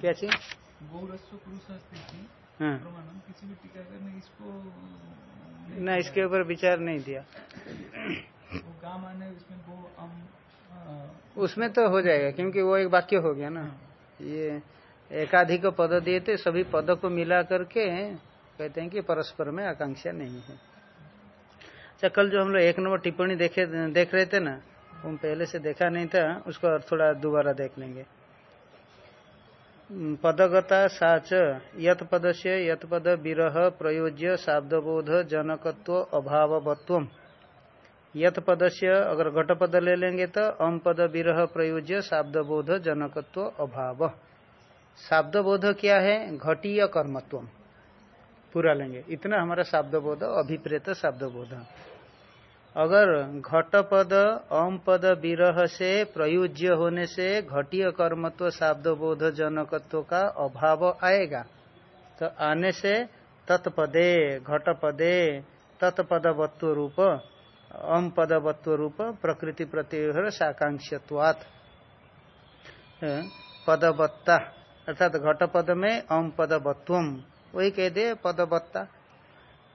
क्या चीज़? हाँ। ने, इसको ऊपर विचार नहीं दिया। उसमें तो हो जाएगा, क्योंकि वो एक वाक्य हो गया ना। ये एकाधिक पद दिए थे, सभी पदों को मिला करके कहते हैं कि परस्पर में आकांक्षा नहीं है। अच्छा कल जो हम लोग एक नंबर टिप्पणी देखे, देख रहे थे ना हम पहले से देखा नहीं था, उसको थोड़ा दोबारा देख लेंगे। पदगता साच, यत पद से यत पद विरह प्रयोज्य, शाब्दबोध, जनकत्व अभावत्व यत पद से अगर घट पद ले लेंगे तो अम पद विरह प्रयोज्य, शाब्दबोध, जनकत्व, अभाव। शाब्दबोध क्या है? घटीय कर्मत्व पूरा लेंगे। इतना हमारा शाब्दबोध, अभिप्रेत शाब्दबोध। अगर घट पद अम पद विरह से प्रयुज्य होने से घटीय कर्मत्व शाब्दबोध जनकत्व का अभाव आएगा तो आने से तत्पदे घट पदे तत्पदवत्व रूप अम पदवत्व रूप, प्रकृति प्रत्युहर साकांक्षत्वात्। पदवत्ता, अर्थात घट पद में अम पदवत्वम वही कह दे, पदवत्ता।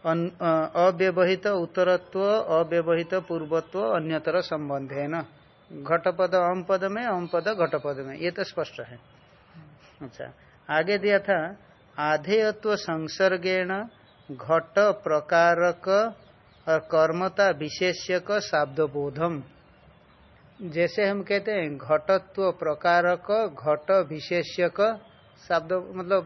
अव्यवहित उत्तरत्व, अव्यवहित पूर्वत्व, अन्यतर संबंध है न? घट पद अम पद में अम पद घट पद में। ये तो स्पष्ट है। अच्छा आगे दिया था, आधेयत्व संसर्गेण घट प्रकारक और कर्मता विशेष्यक शाब्दबोधम। जैसे हम कहते हैं, घटत्व प्रकारक, घट विशेष्यक शब्द मतलब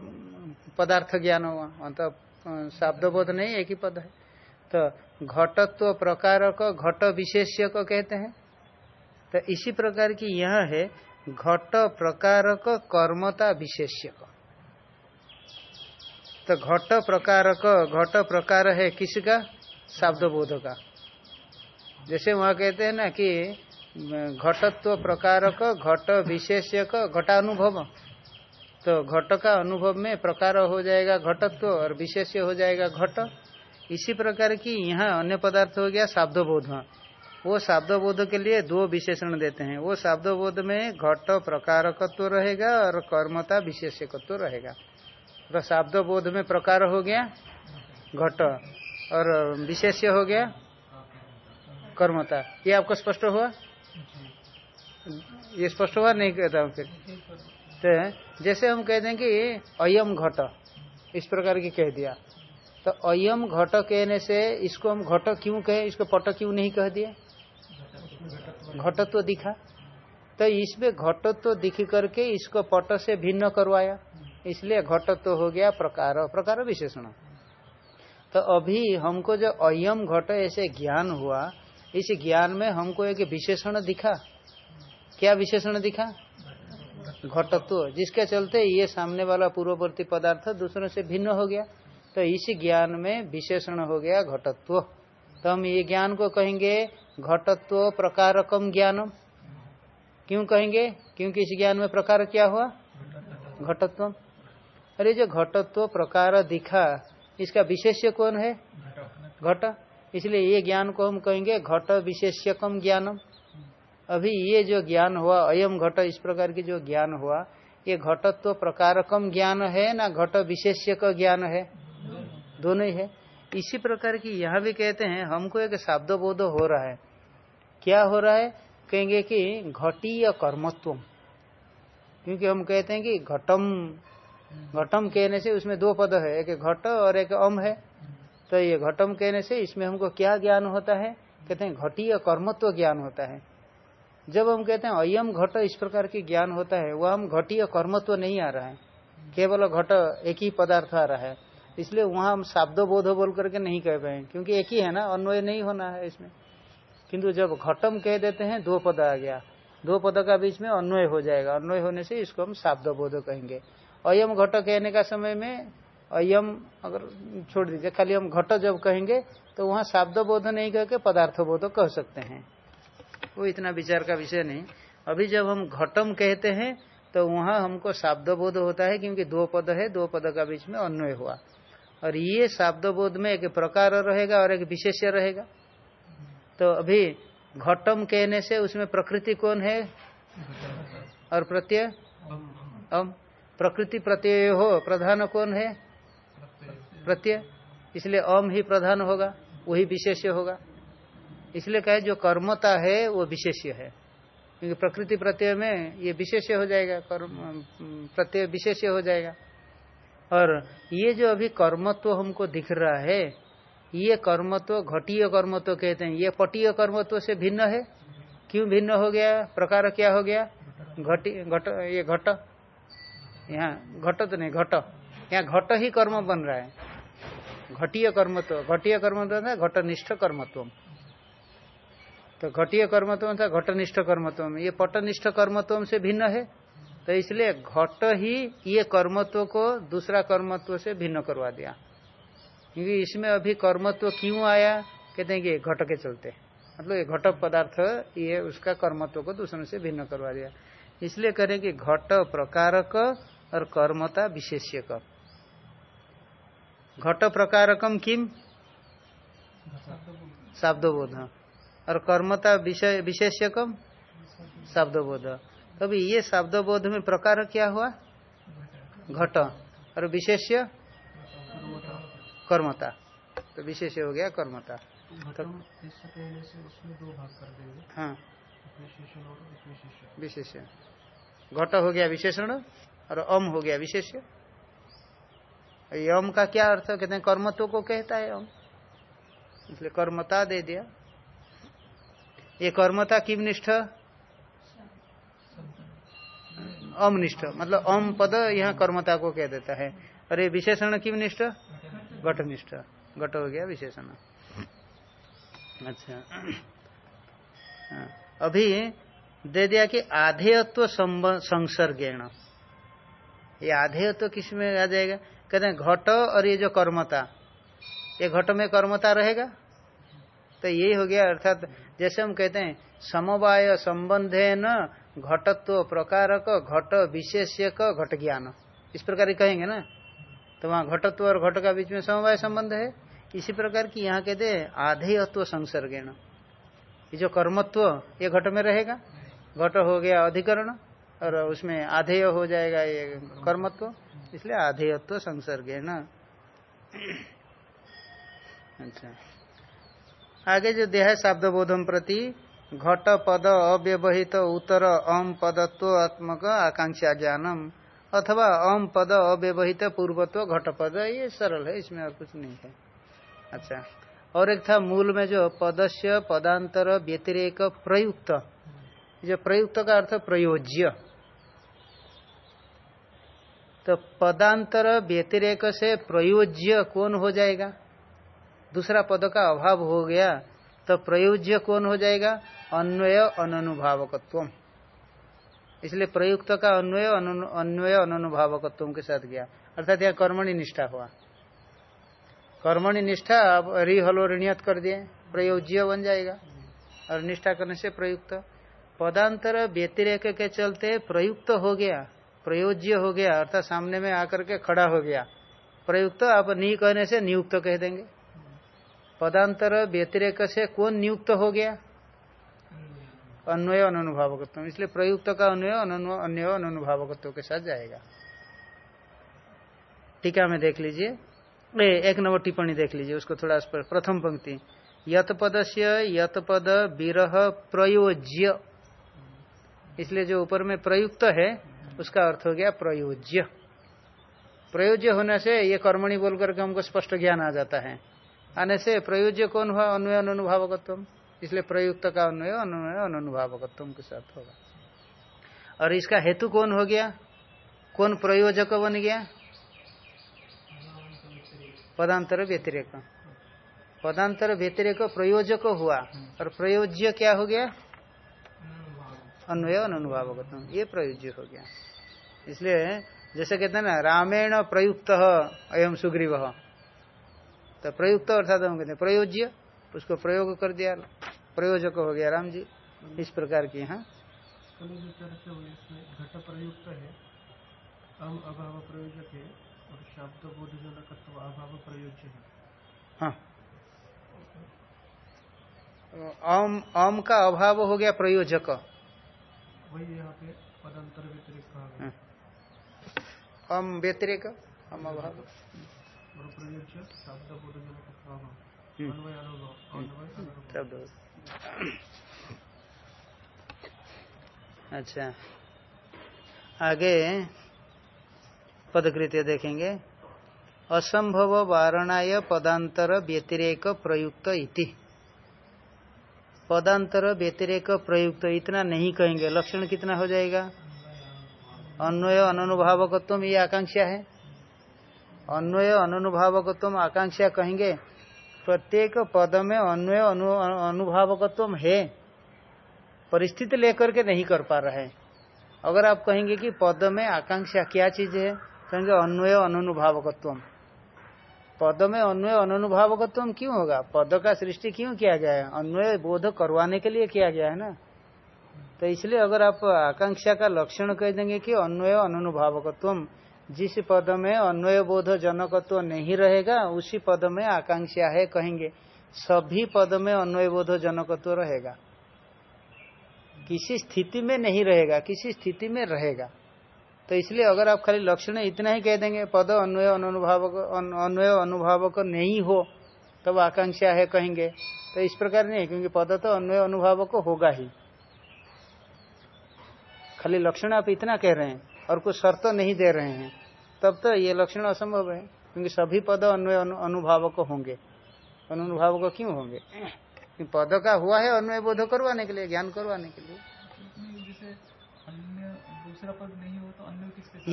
पदार्थ ज्ञान हुआ मतलब शब्दबोध नहीं, एक ही पद है। तो घटत्व प्रकारक, घट विशेष्यक कहते हैं। तो इसी प्रकार की यह है, घट प्रकारक, कर्मता विशेष्यक। तो घट प्रकारक, घट प्रकार है किसका? शब्दबोध का। जैसे वहाँ कहते हैं ना कि घटत्व प्रकार प्रकारक, घट विशेष्यक, घटानुभव। तो घट का अनुभव में प्रकार हो जाएगा घटत्व तो और विशेष हो जाएगा घट। इसी प्रकार की यहाँ अन्य पदार्थ हो गया शाब्दबोध। वो शाब्दबोध के लिए दो विशेषण देते हैं। वो शाब्दबोध में घट प्रकारकत्व तो रहेगा और कर्मता विशेषकत्व तो रहेगा। तो शाब्द बोध में प्रकार हो गया घट और विशेष हो गया कर्मता। ये आपको स्पष्ट हुआ? ये स्पष्ट हुआ? नहीं कहता हूँ फिर। तो जैसे हम कहते हैं कि अयम घट, इस प्रकार की कह दिया। तो अयम घट कहने से इसको हम घट क्यों कहे? इसको पट क्यों नहीं कह दिए? घटत्व तो दिखा। तो इसमें घटत्व तो दिख करके इसको पट से भिन्न करवाया। इसलिए घटत्व तो हो गया प्रकार प्रकार विशेषण। तो अभी हमको जो अयम घट ऐसे ज्ञान हुआ, इस ज्ञान में हमको एक विशेषण दिखा। क्या विशेषण दिखा? घटत्व। जिसके चलते ये सामने वाला पूर्ववर्ती पदार्थ दूसरों से भिन्न हो गया। तो इस ज्ञान में विशेषण हो गया घटत्व। तो हम ये ज्ञान को कहेंगे घटत्व प्रकारकम ज्ञानम। क्यों कहेंगे? क्योंकि इस ज्ञान में प्रकार क्या हुआ? घटत्व। अरे जो घटत्व प्रकार दिखा, इसका विशेष्य कौन है? घट। इसलिए ये ज्ञान को हम कहेंगे घट विशेष्यकम ज्ञानम। अभी ये जो ज्ञान हुआ, अयम घट, इस प्रकार की जो ज्ञान हुआ, ये घटत्व प्रकारकम ज्ञान है ना घट विशेष्य का ज्ञान है? दोनों ही है। इसी प्रकार की यहाँ भी कहते हैं, हमको एक शब्द बोध हो रहा है। क्या हो रहा है? कहेंगे कि घटीय कर्मत्व क्योंकि हम कहते हैं कि घटम घटम कहने से उसमें दो पद है, एक घट और एक अम है। तो ये घटम कहने से इसमें हमको क्या ज्ञान होता है? कहते हैं घटीय कर्मत्व ज्ञान होता है। जब हम कहते हैं, अयम घट इस प्रकार की ज्ञान होता है, वह हम घटीय कर्मत्व तो नहीं आ रहा है। केवल घट एक ही पदार्थ आ रहा है। इसलिए वहाँ हम शाब्द बोध बोल करके नहीं कह पाए, क्योंकि एक ही है ना, अन्वय नहीं होना है इसमें। किंतु जब घटम कह देते हैं, दो पद आ गया। दो पद का बीच में अन्वय हो जाएगा। अन्वय होने से इसको हम शाब्द बोध कहेंगे। अयम घट कहने का समय में अयम अगर छोड़ दीजिए, खाली हम घट जब कहेंगे तो वहाँ शाब्द बोध नहीं कह के पदार्थ बोध कह सकते हैं। वो इतना विचार का विषय नहीं। अभी जब हम घटम कहते हैं तो वहाँ हमको शाब्द बोध होता है, क्योंकि दो पद है, दो पद का बीच में अन्वय हुआ। और ये शाब्द बोध में एक प्रकार रहेगा और एक विशेष्य रहेगा। तो अभी घटम कहने से उसमें प्रकृति कौन है? और प्रत्यय? अम। प्रकृति प्रत्यय हो, प्रधान कौन है? प्रत्यय। इसलिए अम ही प्रधान होगा, वही विशेष होगा। इसलिए कहे जो कर्मता है, वो विशेष्य है। क्योंकि प्रकृति प्रत्यय में ये विशेष्य हो जाएगा, कर्म, प्रत्यय विशेष्य हो जाएगा। और ये जो अभी कर्मत्व हमको दिख रहा है, ये कर्मत्व घटीय कर्मत्व कहते हैं। ये पटीय कर्मत्व से भिन्न है? क्यों भिन्न हो गया? प्रकार क्या हो गया? घटी, घट, ये घट। यहाँ घट तो नहीं, घट। यहाँ घट ही कर्म बन रहा है। घटीय कर्मत्व घटीय कर्मत्व घटनिष्ठ कर्मत्व। तो घटीय कर्मत्व था घटनिष्ठ कर्मत्व में ये पटनिष्ठ कर्मत्व से भिन्न है। तो इसलिए घट ही ये कर्मत्व को दूसरा कर्मत्व से भिन्न करवा दिया। क्योंकि इसमें अभी कर्मत्व क्यों आया कहते हैं कि घट के चलते। मतलब ये घट पदार्थ ये उसका कर्मत्व को दूसरे से भिन्न करवा दिया। इसलिए करें कि घट प्रकारक और कर्मता विशेष्यक घट प्रकारकम किम? शाब्दोबोध। और कर्मता विशेष्यकम शाब्दोबोध। तभी ये शब्दबोध में प्रकार क्या हुआ? घट। और विशेष्य? कर्मता। तो विशेष हो गया कर्मता। तो हाँ। विशेष घट हो गया विशेषण और अम हो गया विशेष ये अम का क्या अर्थ कहते हैं कर्मत्व को कहता है अम। इसलिए कर्मता दे दिया। ये कर्मता किम निष्ठ? अमनिष्ठ। मतलब अम पद यहाँ कर्मता को कह देता है। और ये विशेषण किम निष्ठ? घटनिष्ठ। घट हो गया विशेषण। अच्छा। हाँ, अभी दे दिया कि आधेयत्व संसर्गेण। ये आधेयत्व किसमें आ जाएगा? कहते हैं घट और ये जो कर्मता। ये घट में कर्मता रहेगा? तो यही हो गया, अर्थात जैसे हम कहते हैं, समवाय संबंधे न घटत्व प्रकारक, घट विशेष्य घट ज्ञान। इस प्रकार कहेंगे ना? तो वहाँ घटत्व और घट का बीच में समवाय संबंध है। इसी प्रकार की यहाँ कहते हैं, आधेयत्व संसर्गेण। ये जो कर्मत्व, ये घट में रहेगा। घट हो गया अधिकरण, और उसमें आधेय हो जाएगा ये कर्मत्व। इसलिए आधेयत्व संसर्गेण। अच्छा। आगे जो देह शब्द बोधम प्रति, घट पद अव्यवहित उत्तर अम पदत्वात्मक आकांक्षा ज्ञानम, अथवा अम पद अव्यवहित पूर्वत्व घट पद, ये सरल है, इसमें और कुछ नहीं है। अच्छा और एक था मूल में जो पदस्य पदांतर व्यतिरेक प्रयुक्त जो प्रयुक्त का अर्थ प्रयोज्य। तो पदांतर व्यतिरेक से प्रयोज्य कौन हो जाएगा? दूसरा पद का अभाव हो गया तो प्रयोज्य कौन हो जाएगा? अन्वय अनुभावकत्व इसलिए प्रयुक्त का अन्वय अन्वय अनुभावकत्व के साथ गया। अर्थात यह कर्मणि निष्ठा हुआ। कर्मणि निष्ठा अब रिहलो ऋणियत कर दिए, प्रयोज्य बन जाएगा। और निष्ठा करने से प्रयुक्त। पदांतर व्यतिरेक के चलते प्रयुक्त हो गया, प्रयोज्य हो गया, अर्थात सामने में आकर के खड़ा हो गया। प्रयुक्त आप नी कहने से नियुक्त कह देंगे। पदांतर व्यतिरेक से कौन नियुक्त हो गया? अन्वय अनुभावकत्व। इसलिए प्रयुक्त का अन्वय अन्य अनुभावकत्व के साथ जाएगा। टीका में देख लीजिए। ए, एक नंबर टिप्पणी देख लीजिए, उसको थोड़ा प्रथम पंक्ति। यत पद से यत पद विरह प्रयोज्य। इसलिए जो ऊपर में प्रयुक्त है, उसका अर्थ हो गया प्रयोज्य। प्रयोज्य होने से ये कर्मणि बोल करके हमको स्पष्ट ज्ञान आ जाता है। आने से प्रयोज्य कौन हुआ अन्वय अनुभावकत्व इसलिए प्रयुक्त का अन्वय अन्वय अनुभावकत्व के साथ होगा। और इसका हेतु कौन हो गया? कौन प्रयोजक बन गया? पदांतर व्यतिरेक। पदांतर व्यतिरेक प्रयोजक हुआ। और प्रयोज्य क्या हो गया? अन्वय अनुभावगतम ये प्रयोज्य हो गया। इसलिए जैसे कहते हैं ना, रामेण प्रयुक्त, अयम सुग्रीव। तो प्रयुक्त अर्थात हम कहते हैं प्रयोज्य उसको प्रयोग कर दिया प्रयोजक हो गया राम जी इस प्रकार की यहाँ घट प्रयुक्त है। अम अभाव प्रयोजक है और शब्द बोधजनकत्व अभाव प्रयोज्य है। हाँ। अम अम का अभाव हो गया प्रयोजक। वही यहाँ पे पदांतर व्यतिरिक्त गया। अम व्यतिरेक अम अभाव। अच्छा। आगे पदकृत्य देखेंगे। असंभव वारणाय पदांतर व्यतिरेक प्रयुक्त इति। पदांतर व्यतिरेक प्रयुक्त इतना नहीं कहेंगे। लक्षण कितना हो जाएगा? अन्वय अनुभावकत्व ये आकांक्षा है। अन्वय अनुभावकत्व आकांक्षा कहेंगे। प्रत्येक पद में अन्वय अनु, अनुभावकत्व है। परिस्थिति लेकर के नहीं कर पा रहे अगर आप कहेंगे कि पद में आकांक्षा क्या चीज़ है कहेंगे अन्वय अनुभावकत्व पद में अन्वय अनुभावकत्व क्यों होगा? पद का सृष्टि क्यों किया गया है अन्वय बोध करवाने के लिए किया गया है ना? तो इसलिए अगर आप आकांक्षा का लक्षण कह देंगे कि अन्वय अनुभावकत्व जिस पद में अन्वय बोध जनकत्व तो नहीं रहेगा, उसी पद में आकांक्षा है कहेंगे। सभी पद में अन्वय बोध जनकत्व तो रहेगा। किसी स्थिति में नहीं रहेगा, किसी स्थिति में रहेगा। तो इसलिए अगर आप खाली लक्षण इतना ही कह देंगे, पद अन्वय अनुभावक अन्वय अनुभावक नहीं हो, तब आकांक्षा है कहेंगे। तो इस प्रकार नहीं, क्योंकि पद तो अन्वय अनुभावक होगा ही। खाली लक्षण आप इतना कह रहे हैं। और कुछ शर्त नहीं दे रहे हैं। तब तो ये लक्षण असंभव है, क्योंकि सभी पद अन्वय अनुभावक होंगे। अनुभावक क्यों होंगे? पद का हुआ है अन्वय बोध करवाने के लिए, ज्ञान करवाने के लिए।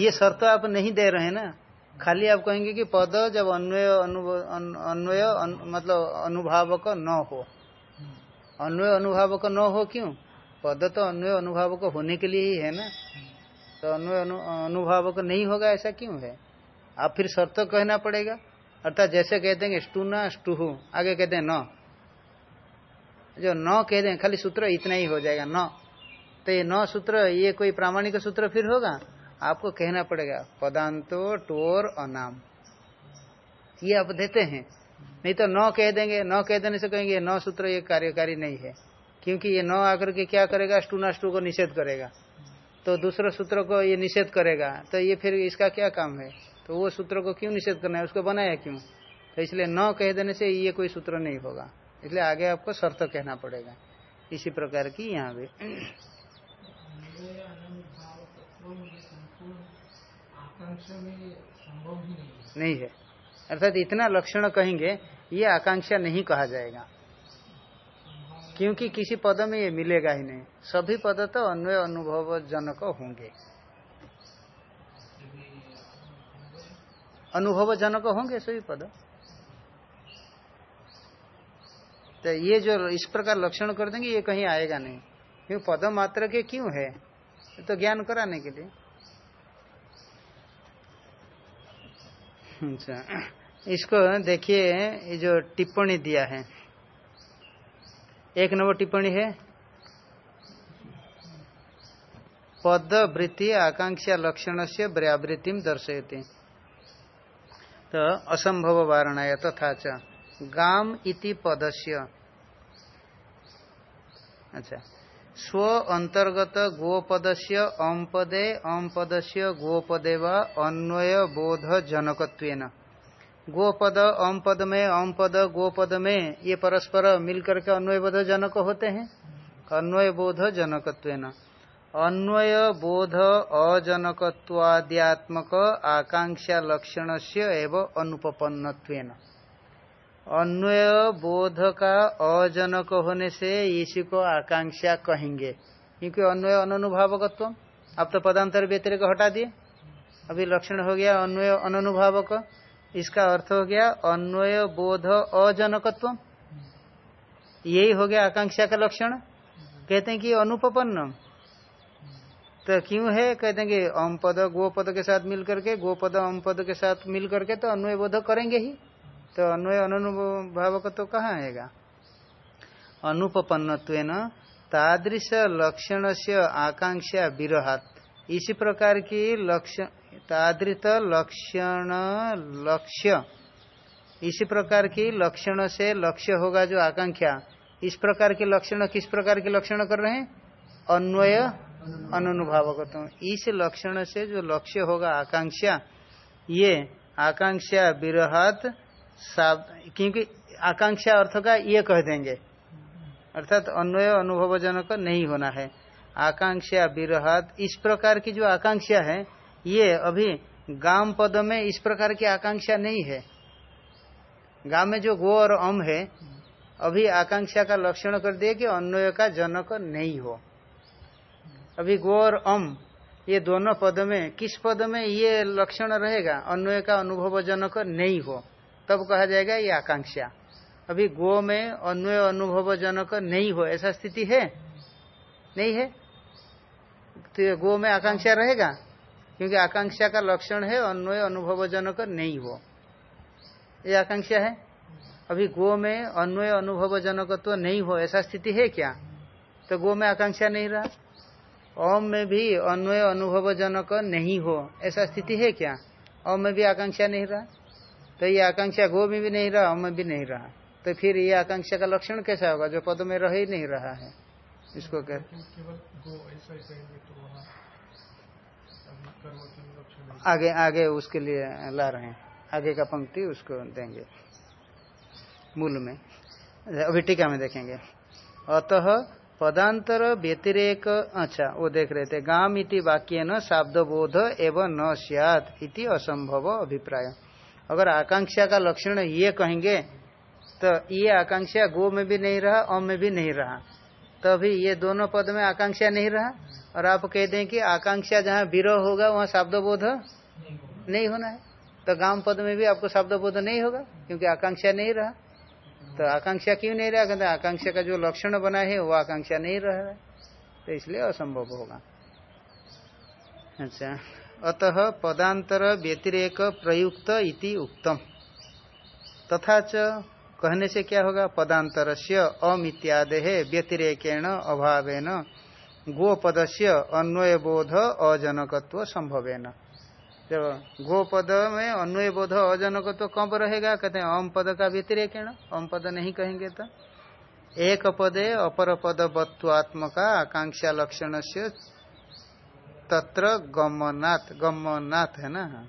ये शर्त आप नहीं दे रहे हैं ना? खाली आप कहेंगे कि पद जब अन्वय अन्वय, अन- मतलब अनुभावक न हो। अन्वय, अनुभावक न हो क्यों? पद तो अन्वय, अनुभावक होने के लिए ही है ना? तो अनु, अनुभावक नहीं होगा ऐसा क्यों है? आप फिर शर्त कहना पड़ेगा। अर्थात जैसे कहते हैं स्टूना स्टूहू आगे कहते हैं न। जो न कह दें खाली सूत्र इतना ही हो जाएगा न। तो ये न सूत्र ये कोई प्रामाणिक सूत्र फिर होगा? आपको कहना पड़ेगा पदांतो टोर अनाम। ये आप देते हैं। नहीं तो न कह देंगे न कह देने से कहेंगे न सूत्र ये कार्यकारी नहीं है। क्योंकि ये न आकर के क्या करेगा? स्टू ना स्टू को निषेध करेगा। तो दूसरे सूत्र को ये निषेध करेगा। तो ये फिर इसका क्या काम है? तो वो सूत्र को क्यों निषेध करना है? उसको बनाया क्यों? तो इसलिए न कह देने से ये कोई सूत्र नहीं होगा। इसलिए आगे आपको शर्त कहना पड़ेगा। इसी प्रकार की यहाँ भी। नहीं है। अर्थात इतना लक्षण कहेंगे ये आकांक्षा नहीं कहा जाएगा। क्योंकि किसी पद में ये मिलेगा ही नहीं। सभी पद तो अन्वय अनुभव जनक होंगे। अनुभव जनक होंगे सभी पद? तो ये जो इस प्रकार लक्षण कर देंगे, ये कहीं आएगा नहीं। क्योंकि पद मात्र के क्यों है? तो ज्ञान कराने के लिए। अच्छा। इसको देखिए, ये जो टिप्पणी दिया है एक नंबर टिप्पणी है। पद वृत्ति आकांक्षा लक्षण से व्यावृत्ति दर्शयती। तो असंभव वारणाय तथा च। गाम इति पदस्य। अच्छा। स्व अंतर्गत गोपदस्य अम पदे पदस्य गोपदे व अन्वय बोध जनकत्वेन गोपद अम पद में अम पद गोपद में, ये परस्पर मिलकर के अन्वय बोध जनक होते हैं। अन्वय बोध जनकत्वेन। अन्वय बोध अजनकत्वाद्यात्मक आकांक्षा लक्षण से एवं अनुपन्नत्वेन अन्वय बोध का अजनक होने से इसी को आकांक्षा कहेंगे। क्योंकि अन्वय अनुभावकत्व आप तो पदांतर व्यतिरिक हटा दिए। अभी लक्षण हो गया अन्वय अनुभावक इसका अर्थ हो गया अन्वय, बोध, अजनकत्व। यही हो गया आकांक्षा का लक्षण। कहते हैं कि अनुपन्न तो क्यों है? कहते हैं कि अम पद, गो पद के साथ मिल करके, गो पद अम पद के साथ मिल करके तो अन्वय, बोध करेंगे ही। तो अन्वय अनुभावक तो कहाँ आएगा? अनुपन्न तादृश लक्षण से आकांक्षा विरहात इसी प्रकार की लक्षण तादृत लक्षण लक्ष्य। इसी प्रकार की लक्षण से लक्ष्य होगा जो आकांक्षा। इस प्रकार के लक्षण, किस प्रकार के लक्षण कर रहे हैं? अन्वय अनुभावकत्व इस लक्षण से जो लक्ष्य होगा, आकांक्षा, ये आकांक्षा विरहत क्योंकि आकांक्षा अर्थ का ये कह देंगे। अर्थात अन्वय, अनुभवजनक नहीं होना है। आकांक्षा विरहत, इस प्रकार की जो आकांक्षा है ये अभी गाम पद में इस प्रकार की आकांक्षा नहीं है। गाँव में जो गो और अम है, अभी आकांक्षा का लक्षण कर दिए कि अन्वय का जनक नहीं हो। अभी गो और अम, ये दोनों पद में, किस पद में ये लक्षण रहेगा? अन्वय का अनुभव जनक नहीं हो, तब कहा जाएगा ये आकांक्षा। अभी गो में अन्वय अनुभव जनक नहीं हो, ऐसा स्थिति है? नहीं है? तो गो में आकांक्षा रहेगा? क्योंकि आकांक्षा का लक्षण है, अन्वय अनुभव जनक नहीं हो ये आकांक्षा है? अभी गो में अन्वय अनुभव जनक तो नहीं हो, ऐसा स्थिति है क्या? तो गो में आकांक्षा नहीं रहा। ओम में भी अन्वय अनुभव जनक नहीं हो, ऐसा स्थिति है क्या? ओम में भी आकांक्षा नहीं रहा। तो ये आकांक्षा गो में भी नहीं रहा, ओम में भी नहीं रहा। तो फिर ये आकांक्षा का लक्षण कैसा होगा? जो पद में रह ही नहीं रहा है, इसको कह आगे आगे उसके लिए ला रहे हैं। आगे का पंक्ति उसको देंगे। मूल में। अभी टीका में देखेंगे। अतः पदांतर व्यतिरेक अच्छा वो देख रहे थे। गाम इति वाक्य न शाब्द बोध एवं न सियात इति असंभव अभिप्राय। अगर आकांक्षा का लक्षण ये कहेंगे तो ये आकांक्षा गो में भी नहीं रहा अम में भी नहीं रहा। तो अभी ये दोनों पद में आकांक्षा नहीं रहा। और आप कहते हैं कि आकांक्षा जहाँ विरोह होगा, वहाँ शब्द बोध नहीं होना है। तो गाँव पद में भी आपको शब्द बोध नहीं होगा, क्योंकि आकांक्षा नहीं रहा। तो आकांक्षा क्यों नहीं रहा? कहते आकांक्षा का जो लक्षण बना है, वो आकांक्षा नहीं रह रहा तो इसलिए असंभव होगा। अच्छा। अतः पदांतर व्यतिरेक प्रयुक्त इति उक्तम। तथा च कहने से क्या होगा? पदांतर से अम इत्यादि व्यतिरेकेण अभावेन। गोपद से अन्वय बोध अजनकत्व संभवेन। जब गो पद में अन्वय बोध अजनक तो कब रहेगा? कहते हैं अम पद का व्यतिरेकेण। अम पद नहीं कहेंगे तो। एक पदे अपर पद बत्वात्मका आकांक्षा लक्षण से तत्र गमनाथ गमनाथ है ना?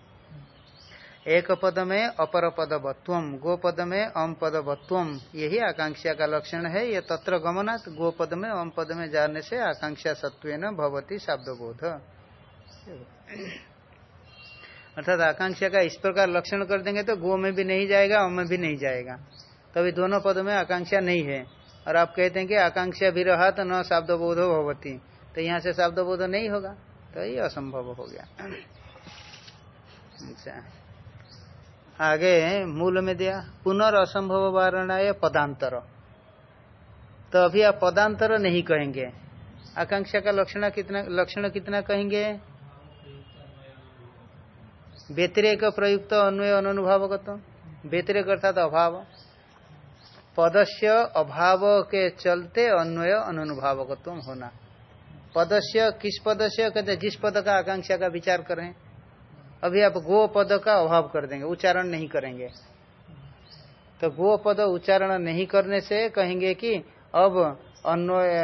एक पद में अपर पद बत्वम गो पद में अम पद बत्वम यही आकांक्षा का लक्षण है। ये तत्र गमनाथ गो पद में अम पद में जाने से आकांक्षा सत्व भवती शब्द बोध अर्थात आकांक्षा का इस प्रकार लक्षण कर देंगे तो गो में भी नहीं जाएगा अम में भी नहीं जाएगा। तभी दोनों पद में आकांक्षा नहीं है। और आप कहते हैं कि आकांक्षा भी रहा तो न शब्द बोध भवती तो यहाँ से शब्द बोध नहीं होगा तो ये असंभव हो गया। अच्छा। आगे मूल में दिया पुनर्संभव वारणा पदांतर। तो अभी आप पदांतर नहीं कहेंगे। आकांक्षा का लक्षण कितना लक्षण कितना कहेंगे? व्यतिरेक प्रयुक्त अन्वय अनुभावगत व्यतिरेक अर्थात अभाव। पदस्य अभाव के चलते अन्वय अनुभावकत्व होना। पदस्य, किस पदस्य? कहते जिस पद का आकांक्षा का विचार करें। अभी आप गो पद का अभाव कर देंगे, उच्चारण नहीं करेंगे। तो गो पद उच्चारण नहीं करने से कहेंगे कि अब अन्वय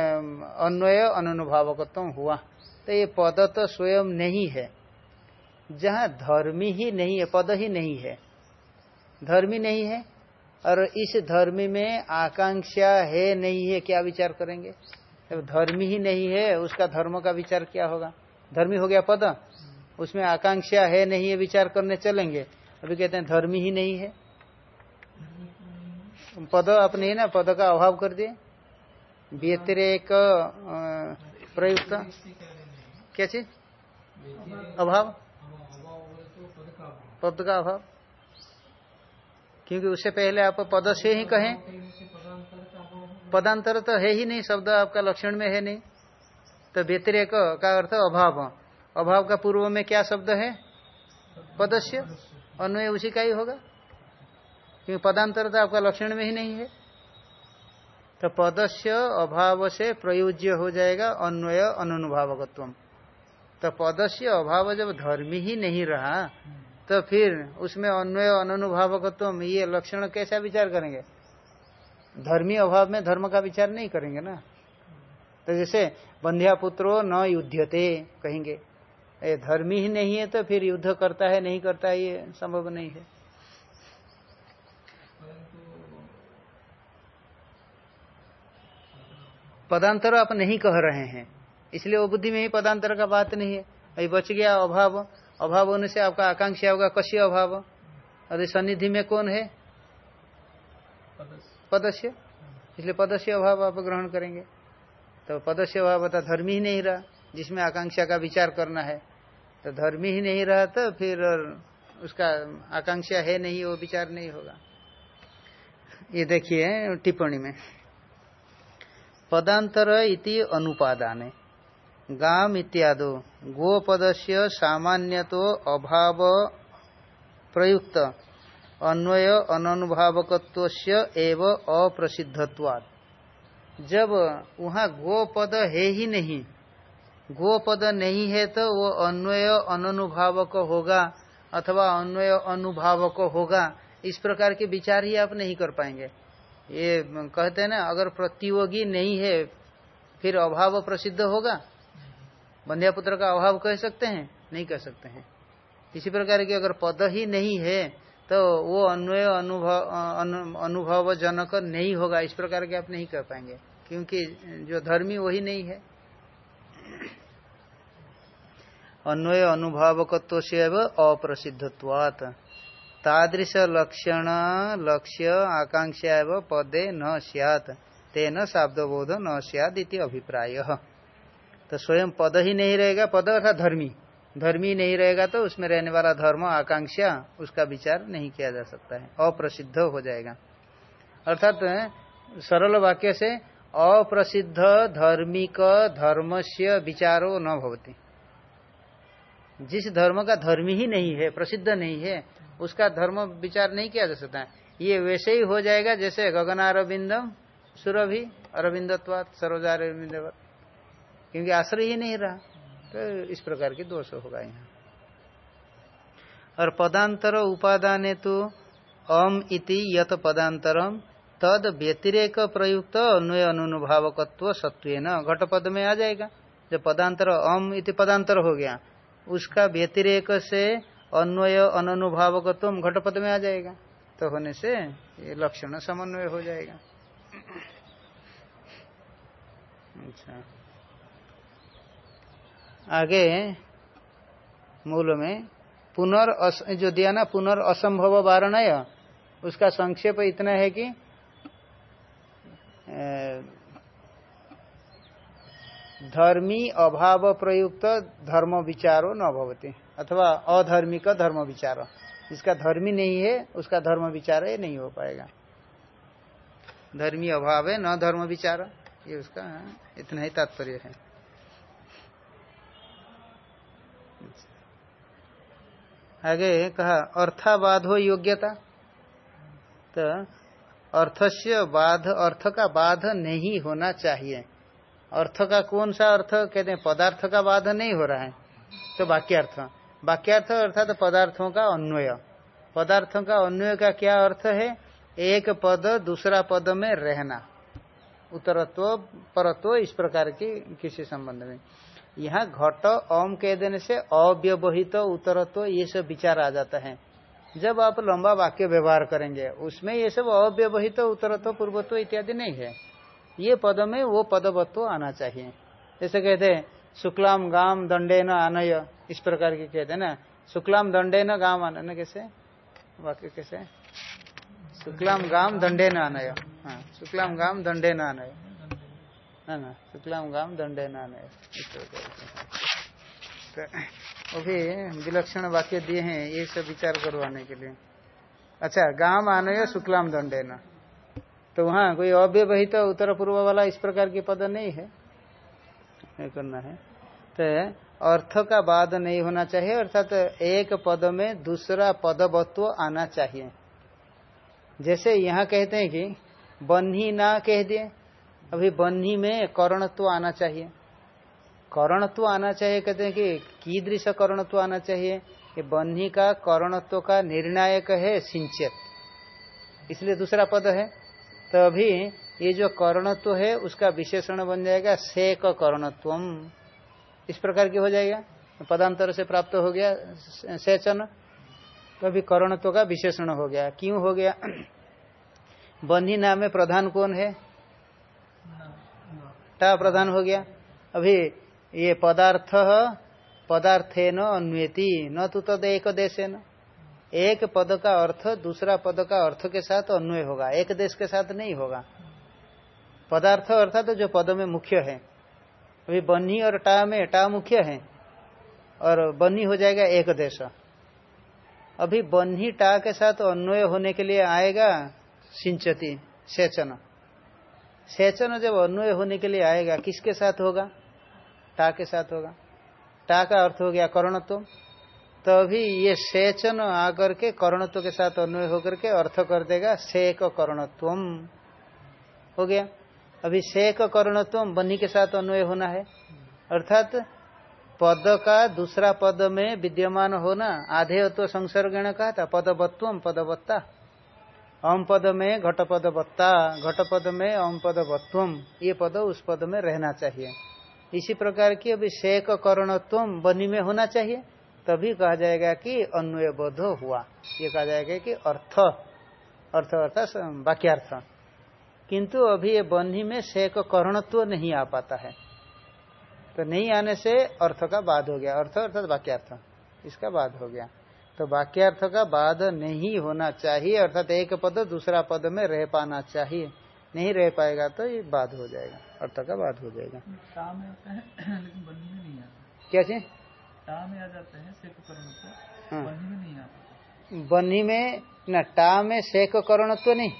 अन्वय अनुभावकत्व हुआ। तो ये पद तो स्वयं नहीं है। जहाँ धर्मी ही नहीं है, पद ही नहीं है। धर्मी नहीं है, और इस धर्मी में आकांक्षा है नहीं है, क्या विचार करेंगे? धर्मी ही नहीं है, उसका धर्म का विचार क्या होगा? धर्मी हो गया पद? उसमें आकांक्षा है, नहीं है, विचार करने चलेंगे। अभी कहते हैं, धर्मी ही नहीं है। पद अपने ही ना, पद का अभाव कर दिए। व्यतिरेक प्रयुक्त। क्या चीज़? अभाव। पद का अभाव। क्योंकि उससे पहले आप पद से ही कहें। पदांतर तो है ही नहीं, शब्द आपका लक्षण में है नहीं। तो व्यतिरेक का अर्थ अभाव। अभाव का पूर्व में क्या शब्द है? पदस्य? अन्वय उसी का ही होगा। क्योंकि पदांतर तो आपका लक्षण में ही नहीं है। तो पदस्य अभाव से प्रयोज्य हो जाएगा अन्वय अनुभावकत्व तो पदस्य अभाव जब धर्मी ही नहीं रहा तो फिर उसमें अन्वय अनुभावकत्व ये लक्षण कैसा विचार करेंगे? धर्मी अभाव में धर्म का विचार नहीं करेंगे ना? तो जैसे बंध्या पुत्रो न युद्धते कहेंगे। ए धर्मी ही नहीं है तो फिर युद्ध करता है नहीं करता है ये संभव नहीं है। पदांतर आप नहीं कह रहे हैं इसलिए वो बुद्धि में ही पदांतर का बात नहीं है। अभी बच गया अभाव अभाव होने से आपका आकांक्षा होगा कश्य अभाव। अरे सन्निधि में कौन है? पदस्य। इसलिए पदस्य अभाव आप ग्रहण करेंगे। तो पदस्य अभाव धर्मी ही नहीं रहा जिसमें आकांक्षा का विचार करना है। तो धर्मी ही नहीं रहा तो फिर उसका आकांक्षा है नहीं, वो विचार नहीं होगा। ये देखिए टिप्पणी में। पदांतर इति अनुपादान। गाम इत्यादो। गोपद से सामान्य तो अभाव प्रयुक्त। अन्वय अनुभावकत्व एव अप्रसिद्धत्वाद जब वहाँ गोपद है ही नहीं गोपद नहीं है तो वो अन्वय अनुभावक होगा अथवा अन्वय अनुभावक होगा। इस प्रकार के विचार ही आप नहीं कर पाएँगे। ये कहते हैं ना, अगर प्रतियोगी नहीं है, फिर अभाव प्रसिद्ध होगा। बंध्या पुत्र का अभाव कह सकते हैं, नहीं कह सकते हैं। इसी प्रकार की अगर पद ही नहीं है तो वो अन्वय अनुभव अनुभव जनक नहीं होगा। इस प्रकार के आप नहीं कह पाएँगे, क्योंकि जो धर्मी वही नहीं है। अन्वय अनुभावकत्व से अप्रसिद्धत्वात। तादृश लक्षण, लक्ष्य, आकांक्षा एवं पदे न सियात। तेन शाब्दबोध न सियाद इति अभिप्राय। तो स्वयं पद ही नहीं रहेगा, पद अर्थात धर्मी। धर्मी नहीं रहेगा तो उसमें रहने वाला धर्म, आकांक्षा, उसका विचार नहीं किया जा सकता है। अप्रसिद्ध हो जाएगा। अर्थात, सरल वाक्य से अप्रसिद्ध धार्मिक धर्म से विचारो न भवती। जिस धर्म का धर्म ही नहीं है, प्रसिद्ध नहीं है, उसका धर्म विचार नहीं किया जा सकता है। ये वैसे ही हो जाएगा जैसे गगनारविंदम सुरभि, अरविंदत्वात सरोजारविंद क्योंकि आश्रय ही नहीं रहा तो इस प्रकार की दोष होगा यहाँ। और पदांतर उपादान तो अम इति यत पदांतरम, तद व्यतिरेक प्रयुक्त अन्वय अनुभावकत्व सत्व न घट पद में आ जाएगा। जब पदांतर अम इति पदांतर हो गया उसका व्यतिरेक से अन्वय अनुभावकत्व घट पद में आ जाएगा। तो होने से ये लक्षण समन्वय हो जाएगा। अच्छा। आगे मूल में पुनर् जो दिया ना पुनर्संभव वारणय, उसका संक्षेप इतना है कि धर्मी अभाव प्रयुक्त धर्म विचारो न भवती, अथवा अधर्मिक धर्म विचार। जिसका धर्मी नहीं है, उसका धर्म विचार ये नहीं हो पाएगा। धर्मी अभाव है, न धर्म विचार। ये उसका इतना ही तात्पर्य है। आगे कहा, अर्थाबाध हो योग्यता। तो अर्थस्य बाध, अर्थ का बाध नहीं होना चाहिए। अर्थ का कौन सा अर्थ? कहते हैं, पदार्थ का बाध नहीं हो रहा है। तो वाक्यार्थ। वाक्यार्थ अर्थात तो पदार्थों का अन्वय। पदार्थों का अन्वय का क्या अर्थ है? एक पद दूसरा पद में रहना। उत्तरत्व, परत्व, इस प्रकार की किसी संबंध में। यहाँ घट ओम कह देने से अव्यवहित, उत्तरत्व, ये सब विचार आ जाता है। जब आप लंबा वाक्य व्यवहार करेंगे, उसमें ये सब अव्यवहित, उत्तरत्व, पूर्वत्व इत्यादि नहीं है। ये पद में वो पदवत्व आना चाहिए। जैसे कहते हैं, शुक्लाम गाम दंडे न आनय इस प्रकार के कहते हैं ना। शुक्लाम दंडे न गाम आनय कैसे? वाक्य कैसे? शुक्लाम गाम दंडे न आनय हाँ शुक्लाम गाम दंडे न आनय है ना, शुक्लाम गाम दंडे न आनय तो वो भी विलक्षण वाक्य दिए हैं, ये सब विचार करवाने के लिए। अच्छा गाम आनय शुक्लाम दंडे न तो वहाँ कोई अव्यवहित तो उत्तर पूर्व वाला इस प्रकार के पद नहीं है। करना है। तो अर्थ का बाद नहीं होना चाहिए, अर्थात तो एक पद में दूसरा पदवत्व आना चाहिए। जैसे यहाँ कहते हैं कि बन्ही ना कह दिए, अभी बन्ही में करणत्व आना चाहिए। करणत्व आना चाहिए कहते हैं कि कीदृश करणत्व आना चाहिए। कि बन्ही का करणत्व का निर्णायक है सिंचित इसलिए दूसरा पद है। तो अभी ये जो कर्णत्व है, उसका विशेषण बन जाएगा सेक कर्णत्व इस प्रकार की हो जाएगा। पदांतर से प्राप्त हो गया सेचन। तो अभी कर्णत्व का विशेषण हो गया। क्यों हो गया? बन्ही नाम में प्रधान कौन है? टा प्रधान हो गया। अभी ये पदार्थ पदार्थे न अन्वेति। न तो तद एक देश न एक पद का अर्थ दूसरा पद का अर्थ के साथ अन्वय होगा, एक देश के साथ नहीं होगा। पदार्थ अर्थात तो जो पद में मुख्य है। अभी बन्ही और टा में टा मुख्य है और बन्ही हो जाएगा एक देश। अभी बन्ही टा के साथ अन्वय होने के लिए आएगा सिंचती, सेचन। सेचन जब अन्वय होने के लिए आएगा, किसके साथ होगा? टा के साथ होगा। टा का अर्थ हो गया करणत्व। तो अभी ये सेचन आकर के करणत्व के साथ अन्वय होकर के अर्थ कर देगा, सेक करणत्व हो गया? अभी सेक करणत्व बन्ही के साथ अन्वय होना है। अर्थात पद का दूसरा पद में विद्यमान होना, आधेयत्व संसर्गण कहा था पदवत्व पदवत्ता। अम पद में घटपद बत्ता घटपद में अम पद वत्वम ये पद उस पद में रहना चाहिए। इसी प्रकार की अभी शेक करणत्व बनी में होना चाहिए। तभी कहा जाएगा कि अन्वय बोध हुआ। ये कहा जाएगा कि अर्थ अर्थ अर्थात वाक्यार्थ। किंतु अभी ये बन्ही में शेक करणत्व नहीं आ पाता है। तो नहीं आने से अर्थ का बाद हो गया। अर्थ अर्थात वाक्यार्थ। इसका बाद हो गया। तो वाक्यार्थ का बाद नहीं होना चाहिए अर्थात एक पद दूसरा पद में रह पाना चाहिए। नहीं रह पाएगा तो ये बाद हो जाएगा। अर्थ का बाद हो जाएगा। में आता है लेकिन बन्ही में नहीं आता। क्या चीज़? टा में आ जाता है सेक हाँ। बन्ही में नहीं आता बन्ही में न टा में शेक करणत्व नहीं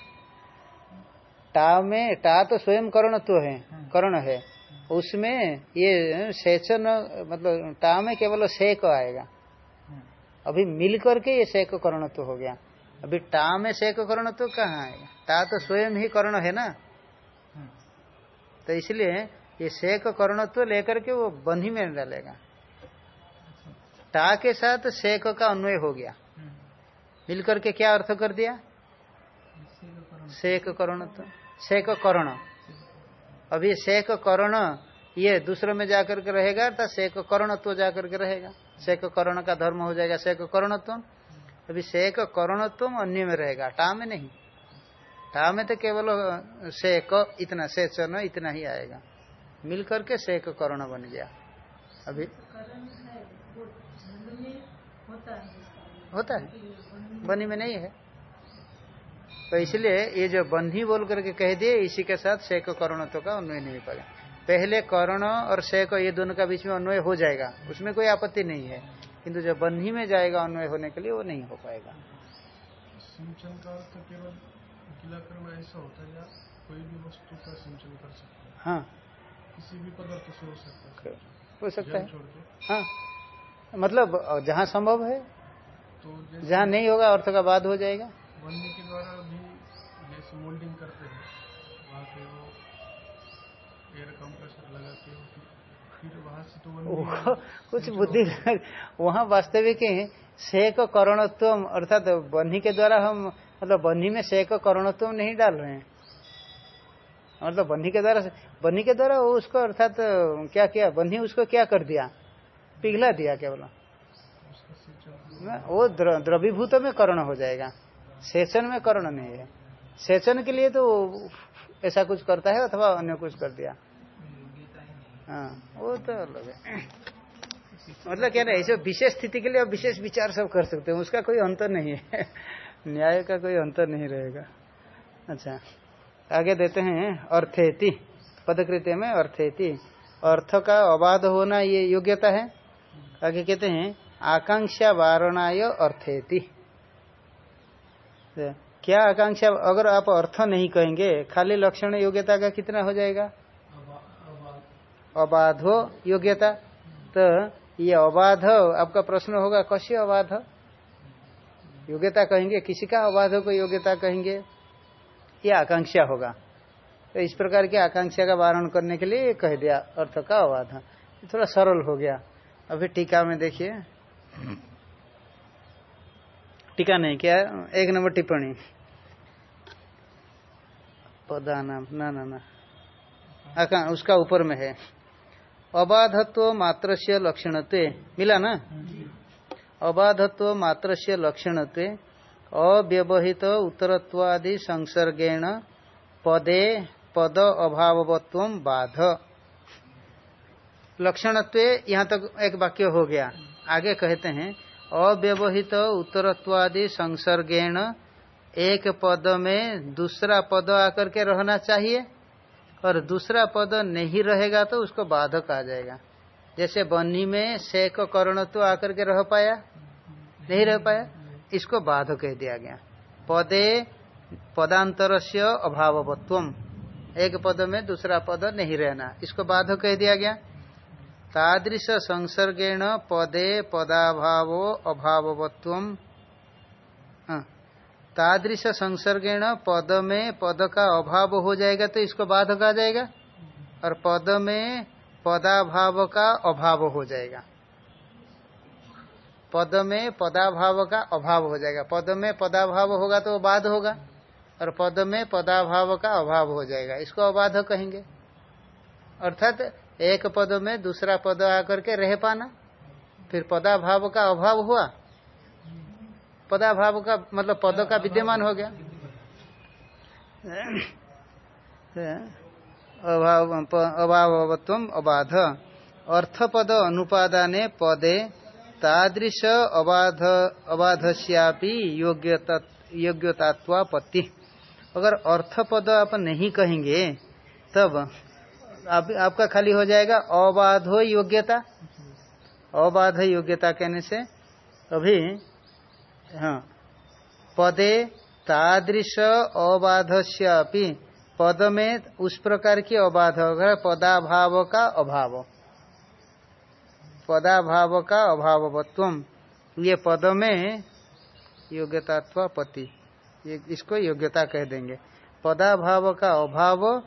टा में टा तो स्वयं करणत्व है हाँ। करण है उसमें ये सेचन मतलब टा में केवल शेक आएगा हाँ। अभी मिल करके ये शेक करणत्व हो गया अभी टा में शेक करणत्व कहाँ आएगा टा तो स्वयं ही करण है ना। तो इसलिए ये शेक करणत्व लेकर के वो बन्ही में डालेगा टा के साथ शेक का अन्वय हो गया। मिलकर के क्या अर्थ कर दिया? शेख करण करणत्व शेक कर्ण। अभी शेख कर्ण, ये दूसरे में जाकर के रहेगा अर्थात शेक करणत्व जाकर के रहेगा। शेक कर्ण का धर्म हो जाएगा शेक करणत्व अभी शेक करणत्व अन्य में रहेगा टा में नहीं। टा में तो केवल शेक इतना सेचन इतना ही आएगा। मिलकर के शेख कर्ण बन गया। अभी होता है बनी में नहीं है। तो इसलिए ये जो बंधी बोल करके कह दिए इसी के साथ शेक करणत्व का अन्वय नहीं पाएगा पहले कर्ण और शेक ये दोनों का बीच में अन्वय हो जाएगा उसमें कोई आपत्ति नहीं है। किंतु जो बन्ही में जाएगा अन्वय होने के लिए वो नहीं हो पाएगा। सिंचन का अर्थ केवल गीला करना ऐसा होता है या कोई भी वस्तु का सिंचन कर सकते हैं। हाँ। किसी भी पदार्थ से हो सकता है। हो। मतलब जहाँ संभव है तो जहाँ नहीं होगा अर्थ का बाद हो जाएगा। बनने के द्वारा भी जैसे मोल्डिंग करते हैं। वहाँ पे वो एयर कंप्रेसर लगा के फिर वहाँ से तो कुछ बुद्धि वहाँ वास्तविक ही शेक करणत्व अर्थात बन्ही के द्वारा हम मतलब बन्ही में शेक करणत्व नहीं डाल रहे हैं। मतलब बन्ही के द्वारा बन्ही के द्वारा उसको अर्थात क्या किया बन्ही उसको क्या कर दिया? पिघला दिया केवल। वो द्र, द्रवीभूत में कर्ण हो जाएगा। सेचन में कर्ण नहीं है। सेचन के लिए तो ऐसा कुछ करता है अथवा अन्य कुछ कर दिया। हाँ वो तो अलग है। मतलब क्या ना ऐसे विशेष स्थिति के लिए विशेष विचार सब कर सकते हैं उसका कोई अंतर नहीं है। न्याय का कोई अंतर नहीं रहेगा। अच्छा आगे देते हैं अर्थेति पदकृत्य में अर्थेति। अर्थ का अबाध होना ये योग्यता है? आगे कहते हैं, आकांक्षा वारणाय अर्थेति। तो क्या आकांक्षा, अगर आप अर्थ नहीं कहेंगे, खाली लक्षण योग्यता का कितना हो जाएगा? अबाधो योग्यता। तो ये अबाध, आपका प्रश्न होगा कशी अबाध? योग्यता कहेंगे, किसी का अबाध को योग्यता कहेंगे? ये आकांक्षा होगा। तो इस प्रकार की आकांक्षा का वारण करने के लिए कह दिया, अर्थ का अबाध। थोड़ा सरल हो गया। अभी टीका में देखिए। टीका नहीं, क्या? एक नंबर टिप्पणी। पदानाम ना ना ना। आका, उसका ऊपर में है। अबाधत्व मात्र से लक्षणत्व। मिला ना? अबाधत्व मात्र से लक्षणत्व अव्यवहित उत्तरत्वादि संसर्गेण पदे पद अभावत्व बाध। लक्षणत्व यहाँ तक एक वाक्य हो गया। आगे कहते हैं, अव्यवहित उत्तरत्वादि संसर्गेण एक पद में दूसरा पद आकर के रहना चाहिए, और दूसरा पद नहीं रहेगा तो उसको बाधक आ जाएगा। जैसे बन्ही में शेक कर्ण तो आकर के रह पाया, नहीं रह पाया, इसको बाध कह दिया गया। पदे पदांतर से एक पद में दूसरा पद नहीं रहना, इसको बाध कह दिया गया। तादृश संसर्गेण पदे पदाभावो अभावत्व तादृश संसर्गेण पद में पद का अभाव हो जाएगा तो इसको बाध कहा जाएगा? और पद में पदाभाव का अभाव हो जाएगा। पद में पदाभाव का अभाव हो जाएगा। पद में पदाभाव होगा तो बाध होगा। और पद में पदाभाव का अभाव हो जाएगा। इसको अबाध कहेंगे। अर्थात एक पद में दूसरा पद आकर के रह पाना। फिर पदाभाव का अभाव हुआ। पदाभाव का मतलब पद का विद्यमान हो गया। अभाव, अभावत्व अबाध। अर्थपद अनुपादाने पदे तादृश अबाध, अबाधस्यापि योग्यता योग्यतात्वापत्ति। अगर अर्थपद आप नहीं कहेंगे, तब आप, आपका खाली हो जाएगा। अबाधो योग्यता। अबाध योग्यता कहने से। अभी हाँ। पदे तादृश अबाधस्यापि पद में उस प्रकार की अबाध होगा। पदाभाव का अभाव। पदाभाव का अभावत्व। ये पद में योग्यतात्व पति। इसको योग्यता कह देंगे। पदाभाव का अभाव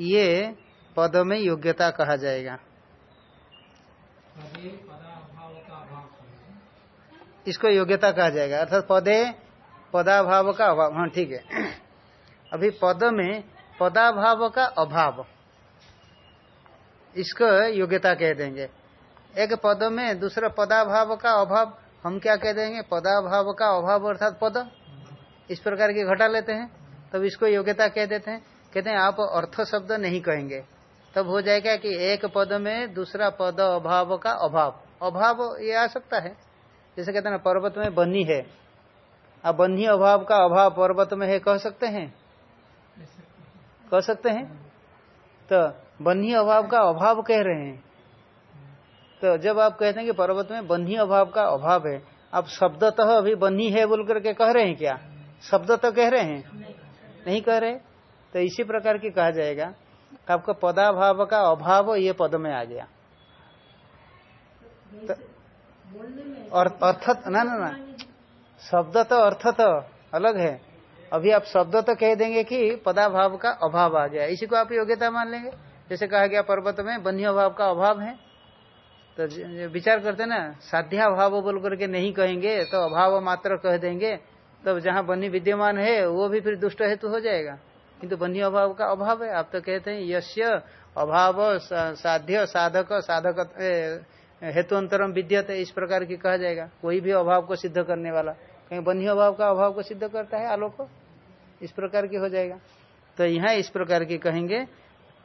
ये पद में योग्यता कहा जाएगा। इसको योग्यता कहा जाएगा। अर्थात पदे पदाभाव का अभाव। हाँ ठीक है। अभी पद में पदाभाव का अभाव। इसको योग्यता कह देंगे। एक पद में दूसरा पदाभाव का अभाव हम क्या कह देंगे? पदाभाव का अभाव अर्थात पद। इस प्रकार की घटा लेते हैं तब इसको योग्यता कह देते हैं। कहते हैं आप अर्थ शब्द नहीं कहेंगे। तब हो जाएगा कि एक पद में दूसरा पद अभाव का अभाव। अभाव ये आ सकता है। जैसे कहते हैं पर्वत में बनी है। अब बन्ही अभाव का अभाव पर्वत में है, कह सकते हैं? कह सकते हैं? तो बन्ही अभाव का अभाव कह रहे हैं। तो जब आप कहते हैं कि पर्वत में बन्ही अभाव का अभाव है, आप शब्दतः अभी बन्ही है बोल करके कह रहे हैं क्या? शब्द तो कह रहे हैं? नहीं कह रहे? तो इसी प्रकार की कहा जाएगा आपका पदाभाव का अभाव ये पद में आ गया। तो, और अर्थ ना ना ना। शब्द तो अर्थ तो अलग है। अभी आप शब्द तो कह देंगे कि पदाभाव का अभाव आ गया। इसी को आप योग्यता मान लेंगे। जैसे कहा गया पर्वत में बन्ही अभाव का अभाव है। तो विचार करते ना साध्या भाव बोल करके नहीं कहेंगे तो अभाव मात्र कह देंगे। तब तो जहाँ बन्ही विद्यमान है वो भी फिर दुष्ट हेतु हो जाएगा। किंतु बन्ही अभाव का अभाव है। आप तो कहते हैं, यश्य अभाव साध्य, साधक साधक हेतुअंतरम विद्यत, इस प्रकार की कहा जाएगा। कोई भी अभाव को सिद्ध करने वाला, कहीं बन्ही अभाव का अभाव को सिद्ध करता है आलोक, इस प्रकार की हो जाएगा। तो यहाँ इस प्रकार की कहेंगे,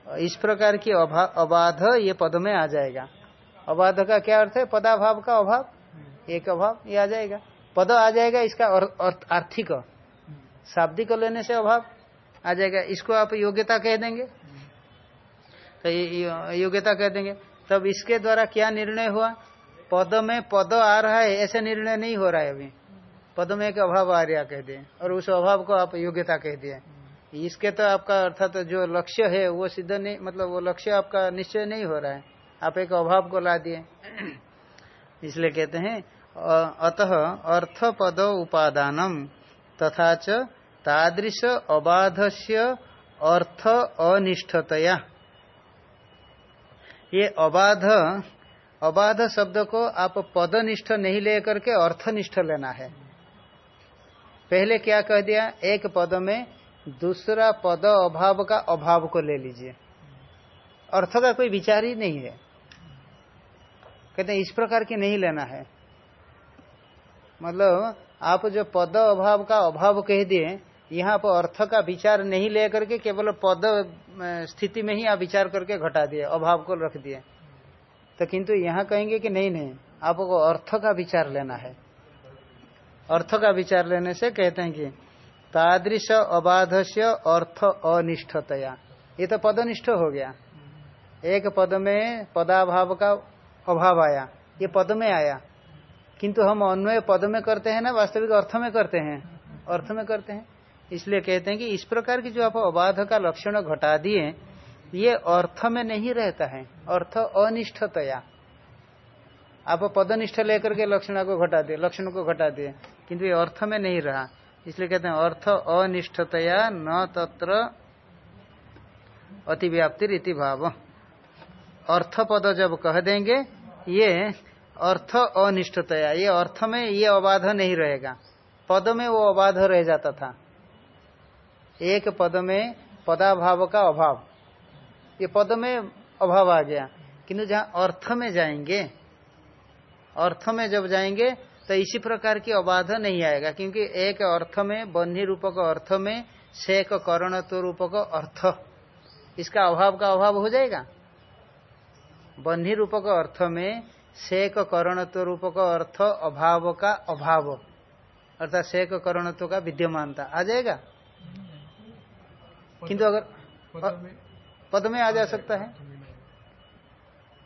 इस प्रकार की अबाध ये पद में आ जाएगा। अबाध का क्या अर्थ है? पदाभाव का अभाव। एक अभाव, ये आ जाएगा। पद आ जाएगा इसका आर्थिक। शाब्दिक लेने से अभाव। आ जाएगा। इसको आप योग्यता कह देंगे। तो योग्यता कह देंगे। तब इसके द्वारा क्या निर्णय हुआ? पद में पद आ रहा है, ऐसे निर्णय नहीं हो रहा है अभी। पद में एक अभाव आ रहा कह दिए। और उस अभाव को आप योग्यता कह दिए। इसके तो आपका अर्थात तो जो लक्ष्य है, वो सिद्ध नहीं मतलब वो लक्ष्य आपका निश्चय नहीं हो रहा है। आप एक अभाव को ला दिए। इसलिए कहते हैं अतः अर्थ पद उपादानम तथा च तादृश अबाधस्य अर्थ अनिष्ठतया। ये अबाध अबाध शब्द को आप पदनिष्ठ नहीं लेकर के अर्थनिष्ठ लेना है। पहले क्या कह दिया? एक पद में दूसरा पद अभाव का अभाव को ले लीजिए। अर्थ का कोई विचार ही नहीं है। कहते इस प्रकार की नहीं लेना है। मतलब आप जो पद अभाव का अभाव कह दिए यहाँ पर अर्थ का विचार नहीं लेकर के केवल पद स्थिति में ही आप विचार करके घटा दिए, अभाव को रख दिए। तो किंतु यहाँ कहेंगे कि नहीं नहीं, आपको अर्थ का विचार लेना है। अर्थ का विचार लेने से कहते हैं कि तादृश अबाध से अर्थ अनिष्ठतया। ये तो पदनिष्ठ हो गया। एक पद में पदाभाव का अभाव आया, ये पद में आया। किंतु हम अन्वय पद में करते हैं ना, वास्तविक अर्थ में करते हैं। अर्थ में करते हैं। इसलिए कहते हैं कि इस प्रकार की जो आप अबाध का लक्षण घटा दिए, ये अर्थ में नहीं रहता है। अर्थ अनिष्ठतया। आप पदनिष्ठ लेकर के लक्षण को घटा दिए, लक्षण को घटा दिए, किंतु ये अर्थ में नहीं रहा। इसलिए कहते हैं अर्थ अनिष्ठतया न तत्र अतिव्याप्ति रीति भाव। अर्थ पद जब कह देंगे, ये अर्थ अनिष्ठतया, ये अर्थ में ये अबाध नहीं रहेगा। पद में वो अबाध रह जाता था। एक पद में पदाभाव का अभाव। ये पद में अभाव आ गया। किंतु जहाँ अर्थ में जाएँगे, अर्थ में जब जाएँगे तो इसी प्रकार की अबाध नहीं आएगा, क्योंकि एक अर्थ में, बन्ही रूपक अर्थ में, शेक करणत्व रूपक अर्थ। इसका अभाव का अभाव हो जाएगा। बन्ही रूपक अर्थ में, शेक करणत्व रूपक अर्थ अभाव का अभाव। अर्थात शेक करणत्व का विद्यमानता। आ जाएगा? किंतु अगर पद में पद में आ जा सकता है।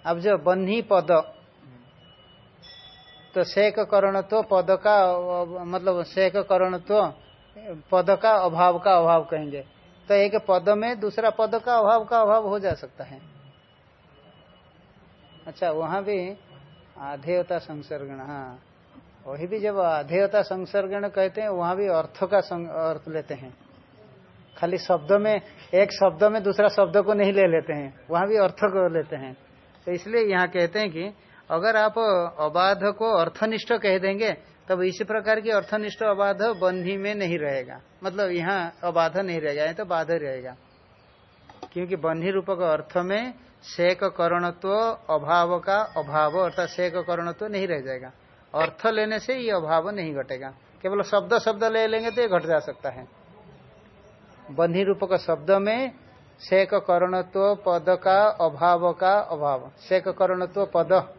अब जो बन्ही पद तो शेक करण तो पद का मतलब शेक करण तो पद का अभाव का अभाव कहेंगे तो एक पद में दूसरा पद का अभाव का अभाव हो जा सकता है। अच्छा वहाँ भी आधेयता संसर्गण हाँ। वही भी जब आधेयता संसर्गण कहते हैं वहाँ भी अर्थ का संग, अर्थ लेते हैं। खाली शब्द में, एक शब्द में दूसरा शब्द को नहीं ले लेते हैं। वहाँ भी अर्थ को लेते हैं। तो इसलिए यहाँ कहते हैं कि अगर आप अबाध को अर्थनिष्ठ कह देंगे, तब इसी प्रकार की अर्थनिष्ठ अबाध बंधी में नहीं रहेगा। मतलब यहाँ अबाध नहीं रहेगा तो बाध रहेगा। क्योंकि बंधी रूप का अर्थ में शेक करणत्व, अभाव का अभाव, अर्थात शेक करणत्व नहीं रह जाएगा। अर्थ लेने से ये अभाव नहीं घटेगा। केवल शब्द शब्द ले लेंगे तो ये घट जा सकता है। बंधी रूप का शब्द में शेक करणत्व, पद का अभाव का अभाव। शेक करणत्व, पद,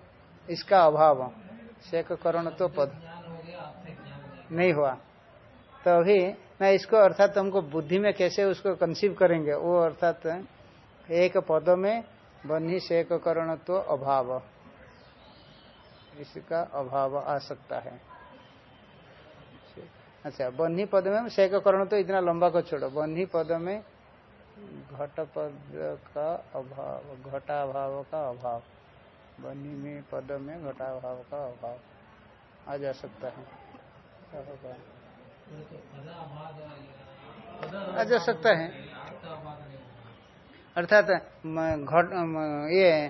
इसका अभाव। शेक करणत्व, पद। नहीं हुआ। तो अभी मैं इसको, अर्थात हमको बुद्धि में कैसे उसको कंसीव करेंगे, वो अर्थात एक पद में बन्ही शेक करणत्व, अभाव। इसका अभाव आ सकता है। अच्छा बन्ही पद में शेक करण तो इतना लंबा को छोड़ो। बन्ही पद में घट पद का अभाव, घटाभाव का अभाव। बन्ही में पद में घटाभाव का अभाव। आ जा सकता है। आ जा सकता है। अर्थात घट ये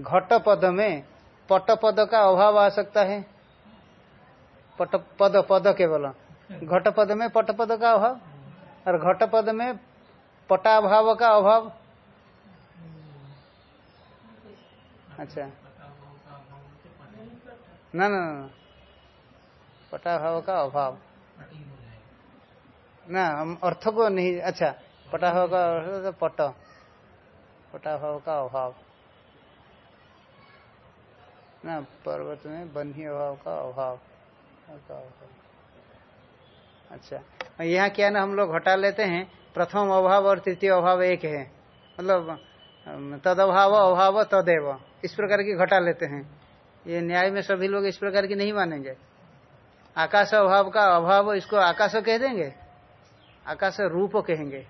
घट पद में पट पद का अभाव आ सकता है। पट पद पद केवल। घट पद में पट पद का अभाव, और घट पद में पटाभाव का अभाव। अच्छा। ना ना ना पटाभाव का अभाव। ना, हम अर्थ को नहीं अच्छा पटाभाव का अर्थ तो पट। पटाभाव का अभाव। ना, पर्वत में बन्ही अभाव का अभाव। अच्छा। यहाँ क्या ना, हम लोग घटा लेते हैं, प्रथम अभाव और तृतीय अभाव एक है। मतलब तद अभाव अभाव, तदेव। इस प्रकार की घटा लेते हैं। ये न्याय में सभी लोग इस प्रकार की नहीं मानेंगे। आकाश अभाव का अभाव इसको आकाश कह देंगे? आकाश रूप कहेंगे।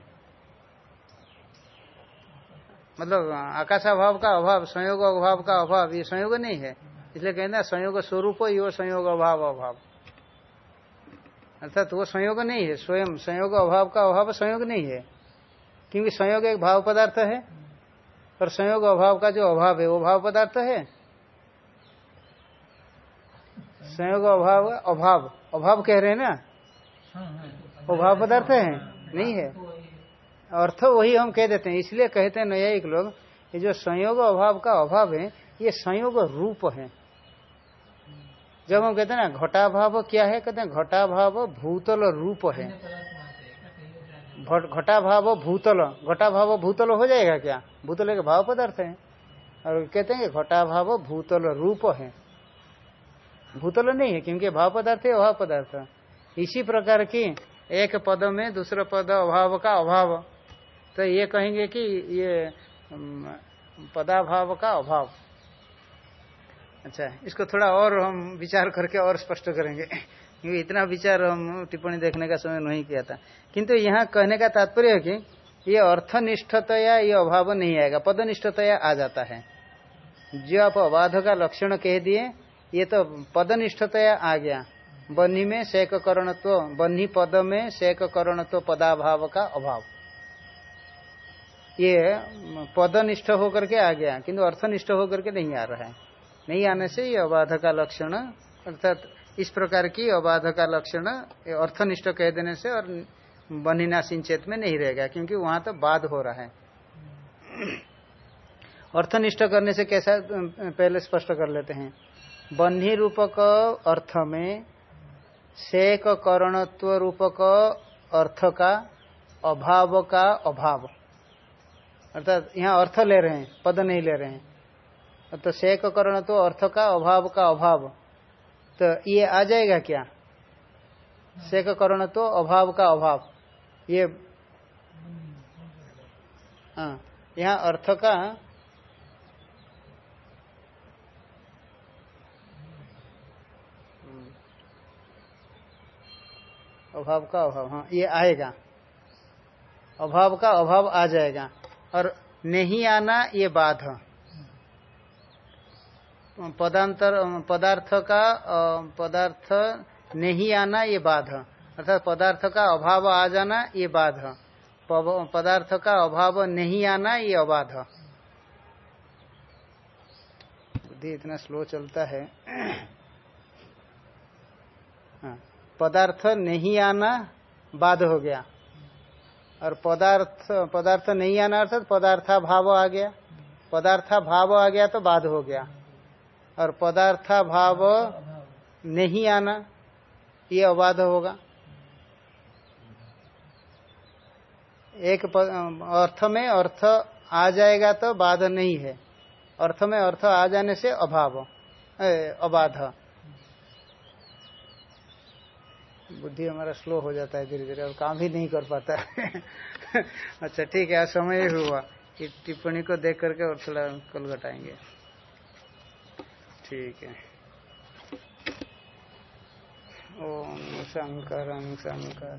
मतलब आकाश अभाव का अभाव, संयोग अभाव का अभाव, ये संयोग नहीं है। इसलिए कहना संयोग स्वरूप यो संयोग अभाव अभाव। अर्थात वो संयोग नहीं है, स्वयं, संयोग अभाव का अभाव संयोग नहीं है। क्योंकि संयोग एक भाव पदार्थ है और संयोग अभाव का जो अभाव है, वो भाव पदार्थ है। संयोग अभाव अभाव अभाव कह रहे हैं ना? वो भाव पदार्थ है, नहीं है। अर्थ वही हम कह देते हैं, इसलिए कहते हैं नया एक लोग, ये जो संयोग अभाव का अभाव है, ये संयोग रूप है। जब हम कहते हैं ना, घटाभाव क्या है? कहते हैं घटाभाव भूतल रूप है। घटाभाव भूतल। घटाभाव भूतल हो जाएगा क्या? भूतल के भाव पदार्थ है। और कहते हैं घटाभाव भूतल रूप है। भूतल नहीं है, क्योंकि भाव पदार्थ है, अभाव पदार्थ। इसी प्रकार की एक पद में दूसरा पद अभाव का अभाव। तो ये कहेंगे कि ये पदाभाव का अभाव। अच्छा इसको थोड़ा और हम विचार करके और स्पष्ट करेंगे। क्योंकि इतना विचार हम टिप्पणी देखने का समय नहीं किया था। किंतु यहाँ कहने का तात्पर्य है कि ये अर्थनिष्ठतया ये अभाव नहीं आएगा, पदनिष्ठतया आ जाता है। जो आप अबाध का लक्षण कह दिए, ये तो पदनिष्ठतया आ गया। बन्ही में शेक करणत्व बन्ही पद में शेक करणत्व पदाभाव का अभाव। ये पदनिष्ठ होकर के आ गया, किंतु अर्थनिष्ठ होकर के नहीं आ रहा है। नहीं आने से ये अबाध का लक्षण, अर्थात इस प्रकार की अबाध का लक्षण अर्थनिष्ठ कह देने से और बनिना सिंचेत में नहीं रहेगा, क्योंकि वहाँ तो बाध हो रहा है। अर्थनिष्ठ करने से कैसा, पहले स्पष्ट कर लेते हैं। बन्ही रूपक अर्थ में शेक करणत्व रूपक अर्थ का अभाव का अभाव। अर्थात यहाँ अर्थ ले रहे हैं, पद नहीं ले रहे हैं। तो शेक करण तो अर्थ का, अभाव का अभाव। तो ये आ जाएगा क्या? शेक करण तो अभाव का अभाव। ये हाँ यहाँ अर्थ का अभाव का अभाव हाँ ये आएगा। अभाव का अभाव आ जाएगा। और नहीं आना ये बाध। पदांतर पदार्थ का पदार्थ नहीं आना ये बाध। अर्थात पदार्थ का अभाव आ जाना ये बाध। पदार्थ का अभाव नहीं आना ये अबाध। बुद्धि इतना स्लो चलता है। हाँ, पदार्थ नहीं आना बाध हो गया। और पदार्थ पदार्थ नहीं आना अर्थात पदार्था भाव आ गया। पदार्था भाव आ गया तो बाध हो गया। और पदार्था भाव नहीं आना, ये अबाध होगा। एक अर्थ में अर्थ आ जाएगा तो बाध नहीं है। अर्थ में अर्थ आ जाने से अभाव अबाध। बुद्धि हमारा स्लो हो जाता है धीरे धीरे और काम ही नहीं कर पाता है। अच्छा ठीक है समय हुआ कि टिप्पणी को देख करके और थोड़ा कल घटाएँगे ठीक है। ओम शंकर शंकर।